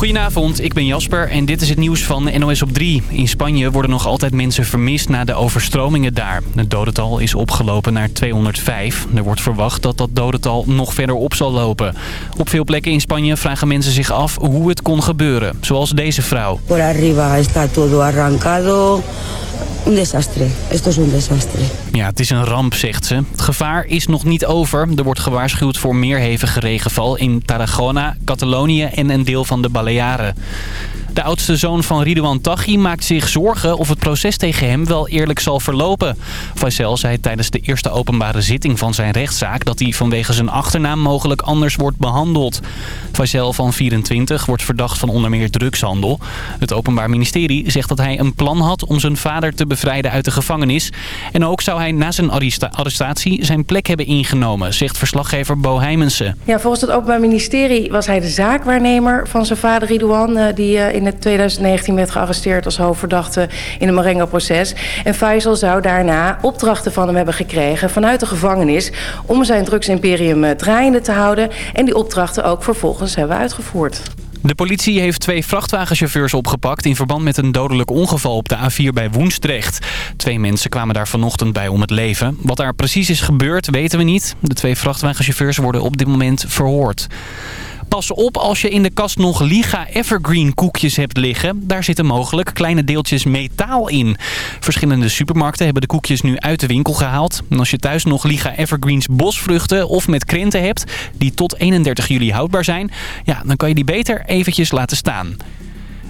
Goedenavond, ik ben Jasper en dit is het nieuws van NOS op 3. In Spanje worden nog altijd mensen vermist na de overstromingen daar. Het dodental is opgelopen naar 205. Er wordt verwacht dat dat dodental nog verder op zal lopen. Op veel plekken in Spanje vragen mensen zich af hoe het kon gebeuren. Zoals deze vrouw. Por arriba está todo arrancado. Un desastre. Esto es un desastre. Ja, het is een ramp, zegt ze. Het gevaar is nog niet over. Er wordt gewaarschuwd voor meer hevige regenval in Tarragona, Catalonië en een deel van de Balearen. De oudste zoon van Ridouan Taghi maakt zich zorgen of het proces tegen hem wel eerlijk zal verlopen. Faisal zei tijdens de eerste openbare zitting van zijn rechtszaak dat hij vanwege zijn achternaam mogelijk anders wordt behandeld. Faisal van 24 wordt verdacht van onder meer drugshandel. Het Openbaar Ministerie zegt dat hij een plan had om zijn vader te bevrijden uit de gevangenis. En ook zou hij na zijn arrestatie zijn plek hebben ingenomen, zegt verslaggever Bo Heimensen. Ja, volgens het Openbaar Ministerie was hij de zaakwaarnemer van zijn vader Ridouan... eh, die eh, in het 2019 werd gearresteerd als hoofdverdachte in het Marengo-proces. En Faisal zou daarna opdrachten van hem hebben gekregen vanuit de gevangenis... om zijn drugsimperium eh, draaiende te houden en die opdrachten ook vervolgens hebben uitgevoerd. De politie heeft twee vrachtwagenchauffeurs opgepakt in verband met een dodelijk ongeval op de A4 bij Woensdrecht. Twee mensen kwamen daar vanochtend bij om het leven. Wat daar precies is gebeurd weten we niet. De twee vrachtwagenchauffeurs worden op dit moment verhoord. Pas op als je in de kast nog Liga Evergreen koekjes hebt liggen. Daar zitten mogelijk kleine deeltjes metaal in. Verschillende supermarkten hebben de koekjes nu uit de winkel gehaald. En als je thuis nog Liga Evergreens bosvruchten of met krenten hebt... die tot 31 juli houdbaar zijn... Ja, dan kan je die beter eventjes laten staan.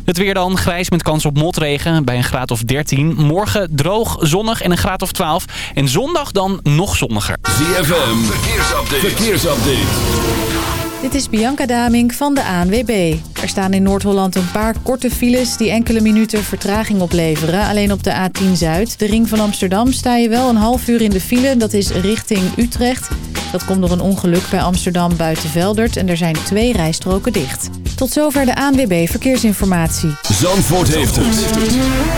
Het weer dan, grijs met kans op motregen bij een graad of 13. Morgen droog, zonnig en een graad of 12. En zondag dan nog zonniger. ZFM, verkeersupdate. verkeersupdate. Dit is Bianca Daming van de ANWB. Er staan in Noord-Holland een paar korte files die enkele minuten vertraging opleveren. Alleen op de A10 Zuid, de ring van Amsterdam, sta je wel een half uur in de file. Dat is richting Utrecht. Dat komt door een ongeluk bij Amsterdam buiten Veldert en er zijn twee rijstroken dicht. Tot zover de ANWB Verkeersinformatie. Zandvoort heeft het.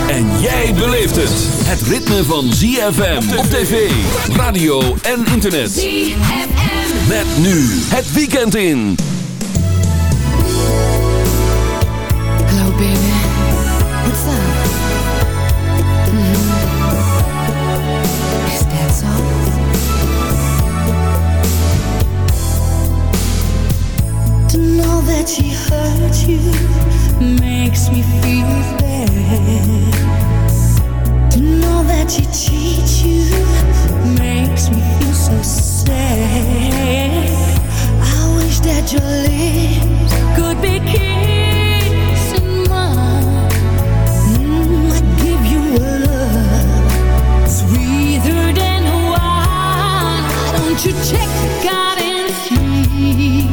En jij beleeft het. Het ritme van ZFM op tv, radio en internet. ZFM. Met nu het weekend in. Hello baby, what's up? Mm -hmm. Is that so? To know that she hurt you makes me feel bad. To know that she cheats you makes me feel so sad. That your lips could be kissing mine. Mm, I give you a love sweeter than wine. Don't you check out and see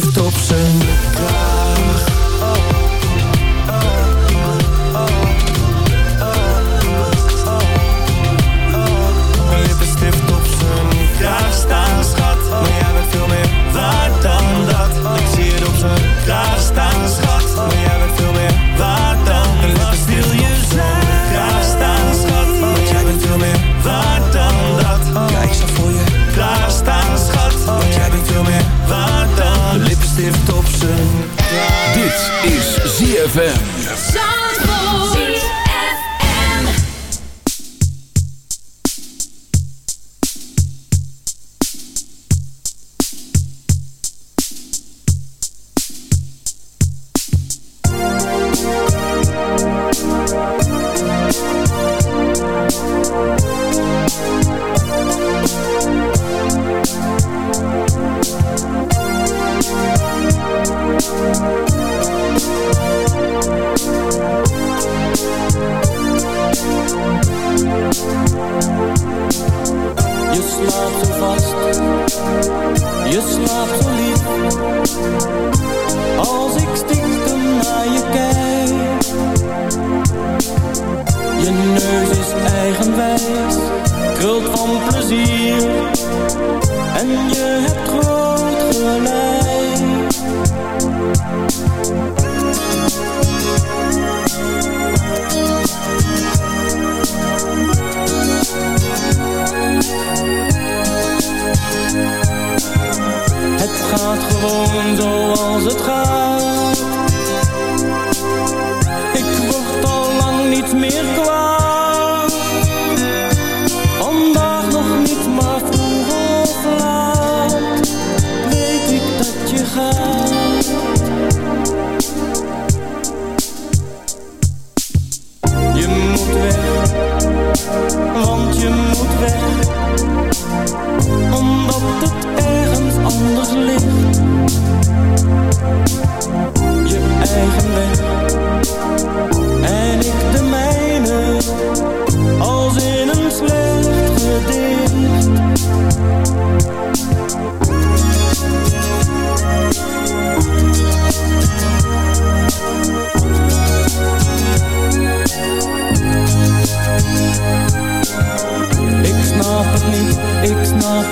w to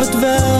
het wel.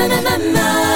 na na na na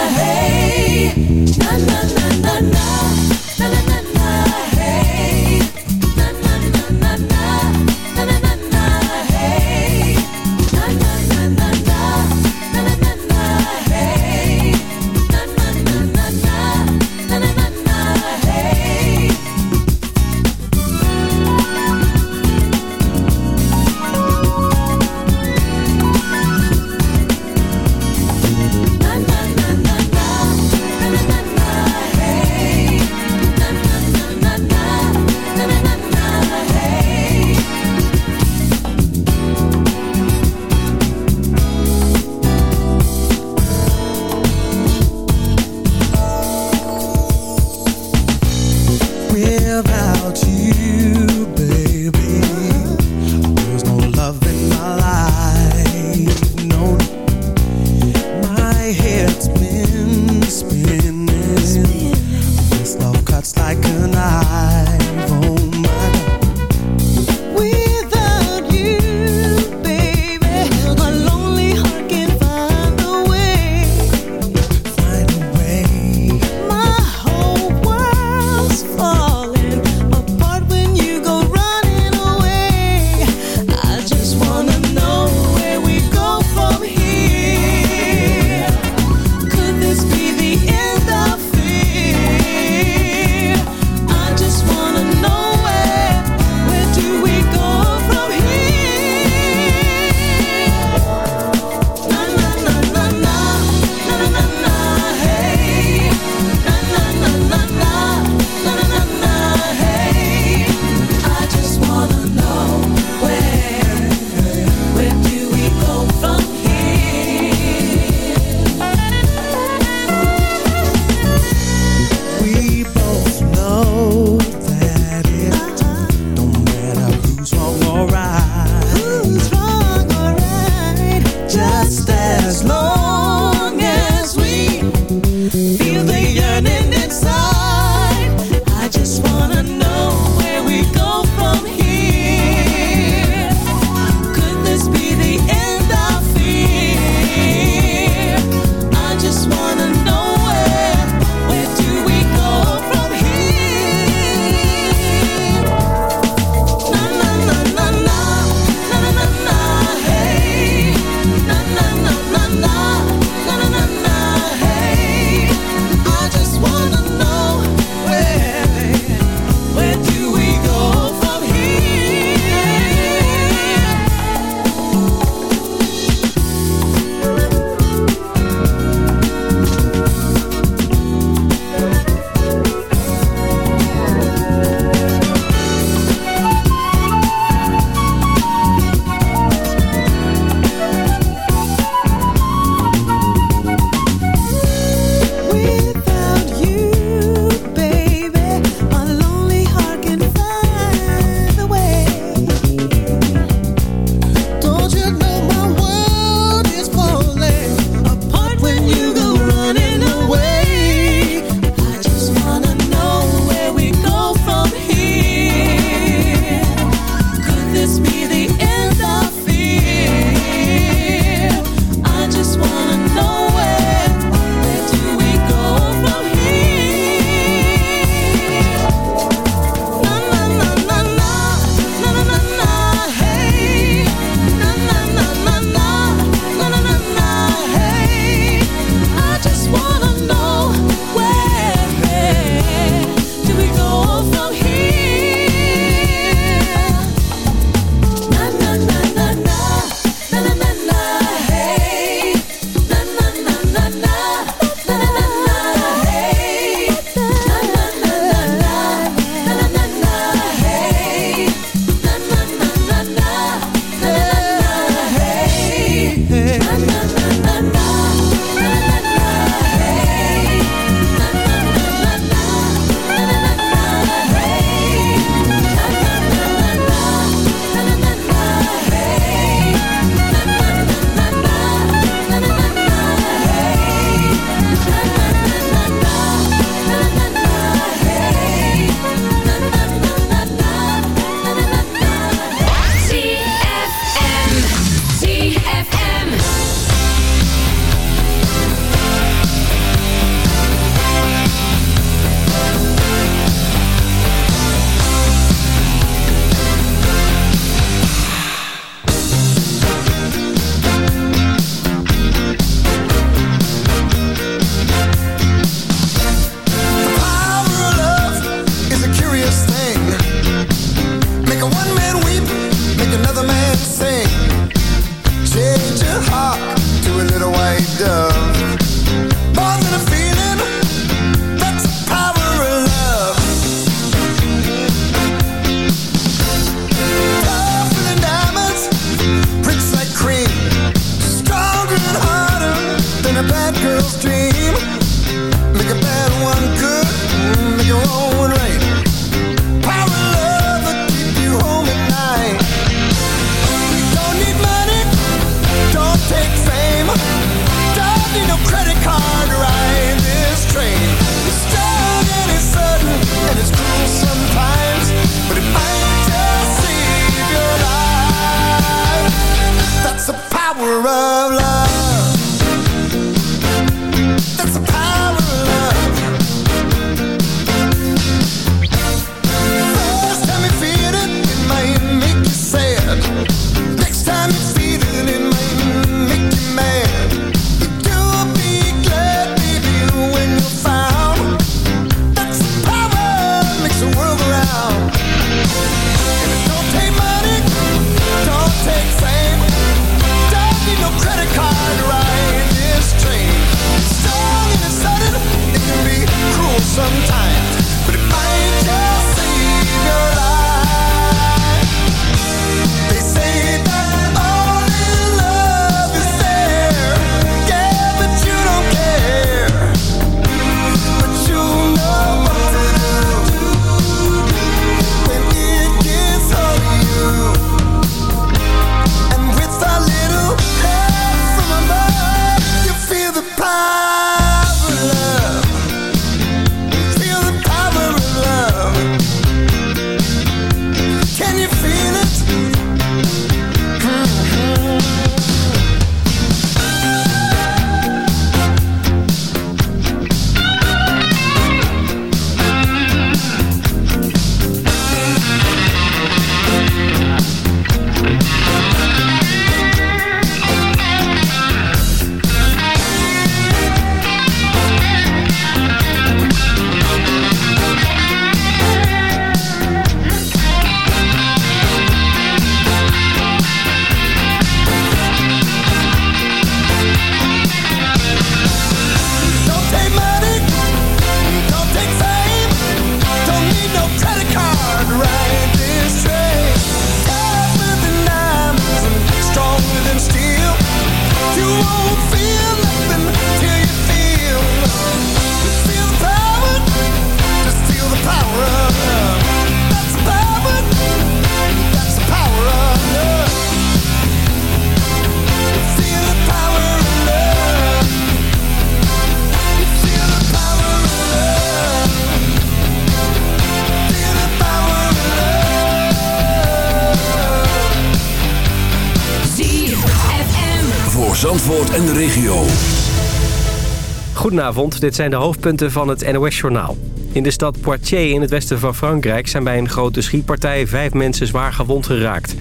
Goedenavond, dit zijn de hoofdpunten van het NOS-journaal. In de stad Poitiers in het westen van Frankrijk zijn bij een grote schietpartij vijf mensen zwaar gewond geraakt.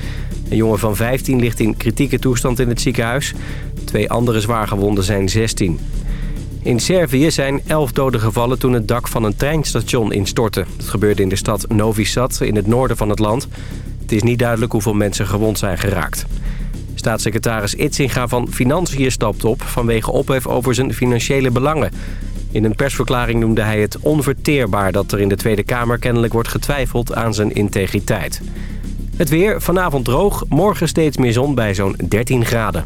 Een jongen van 15 ligt in kritieke toestand in het ziekenhuis. Twee andere zwaargewonden zijn 16. In Servië zijn elf doden gevallen toen het dak van een treinstation instortte. Dat gebeurde in de stad Novi Sad in het noorden van het land. Het is niet duidelijk hoeveel mensen gewond zijn geraakt. Staatssecretaris Itzinga van Financiën stapt op vanwege ophef over zijn financiële belangen. In een persverklaring noemde hij het onverteerbaar dat er in de Tweede Kamer kennelijk wordt getwijfeld aan zijn integriteit. Het weer, vanavond droog, morgen steeds meer zon bij zo'n 13 graden.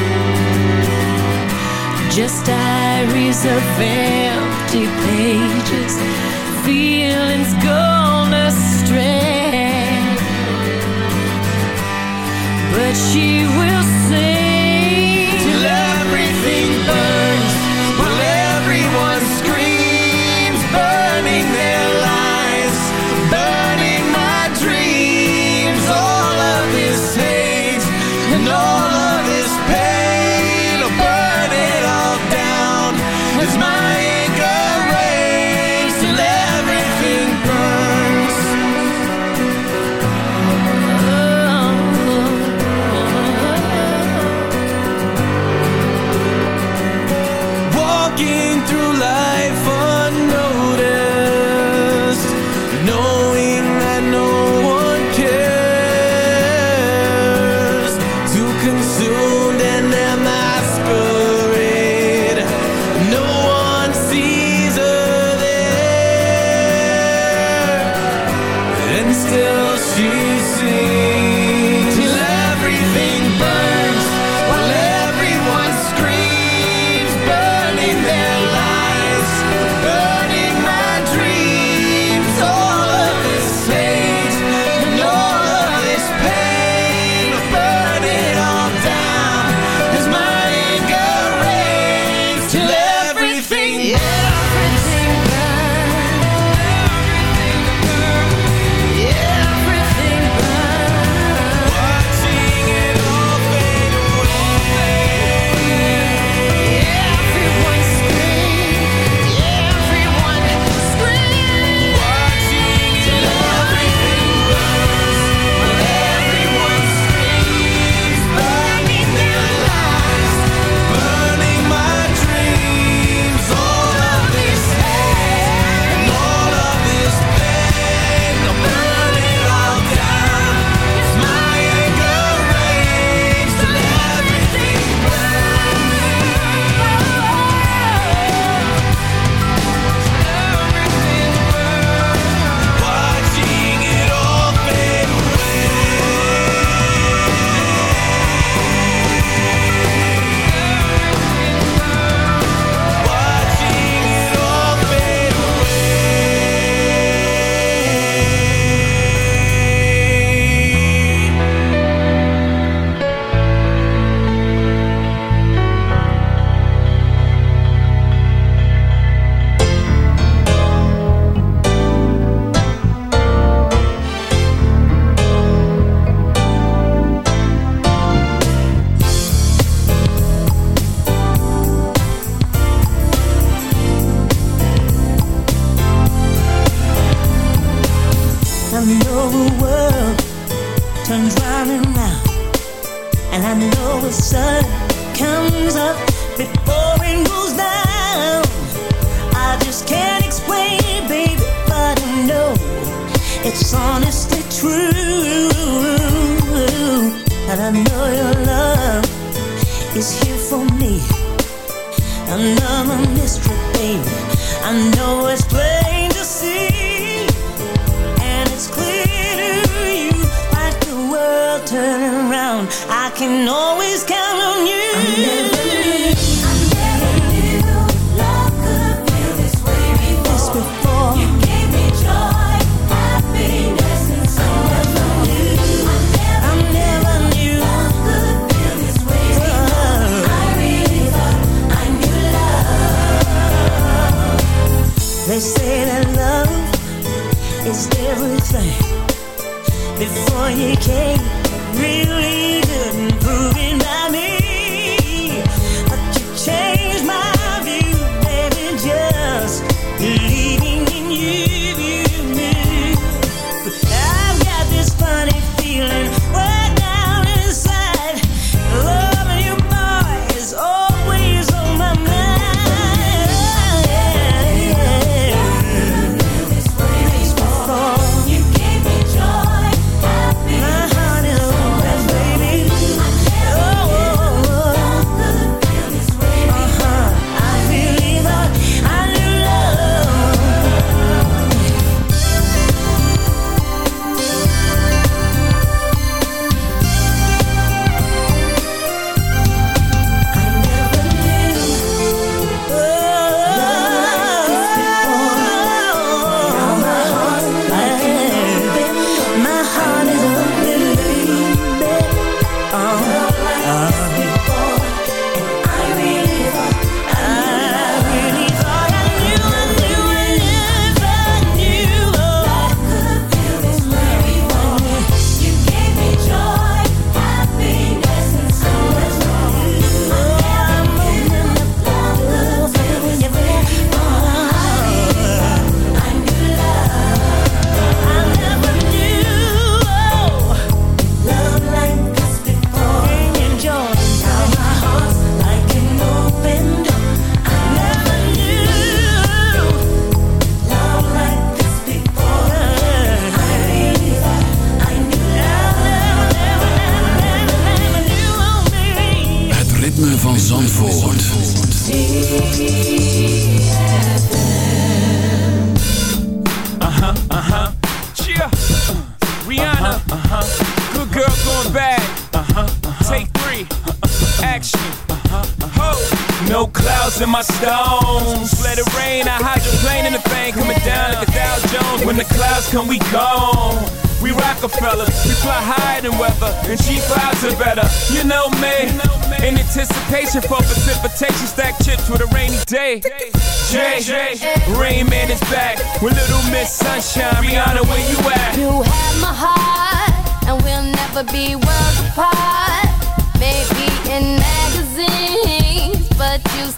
Just diaries of empty pages, feelings gone astray. But she will sing till everything burns,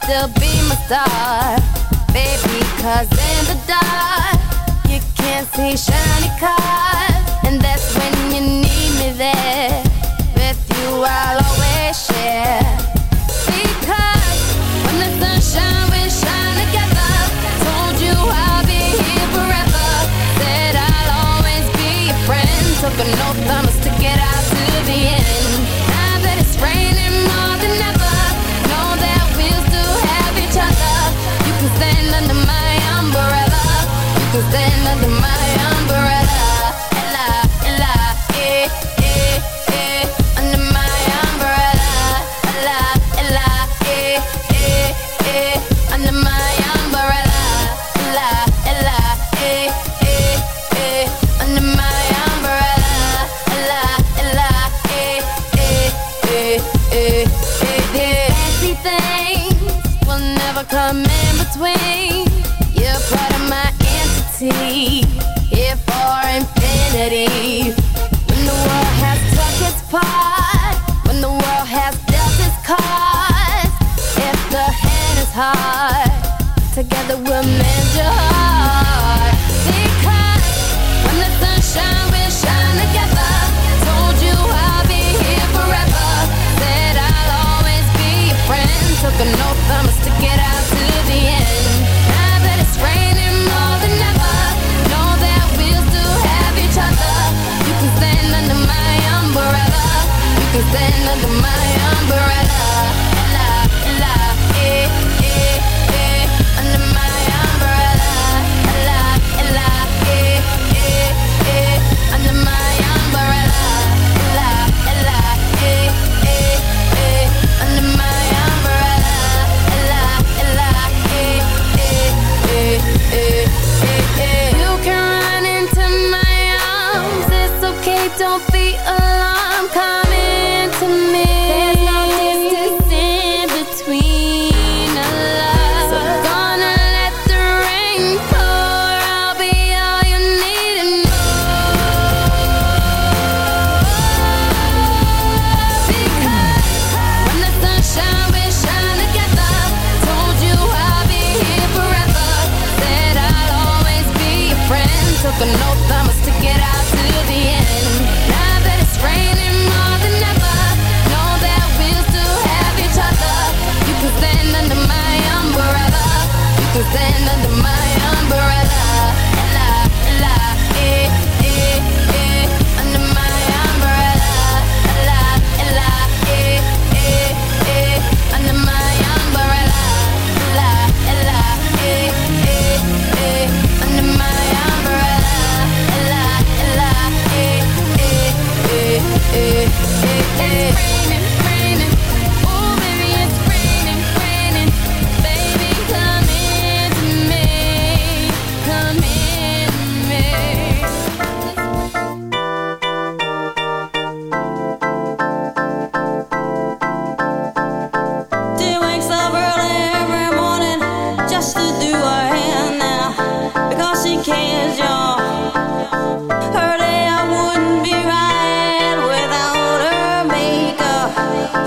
still be my star, baby, cause in the dark, you can't see shiny cars, and that's when you need me there, with you I'll always share, because when the sunshine we shine together, told you I'll be here forever, said I'll always be your friend, took an oath I stick it out to the end.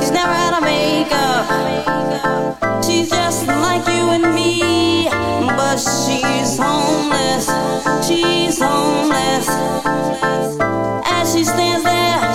She's never had a makeup. She's just like you and me, but she's homeless. She's homeless. As she stands there,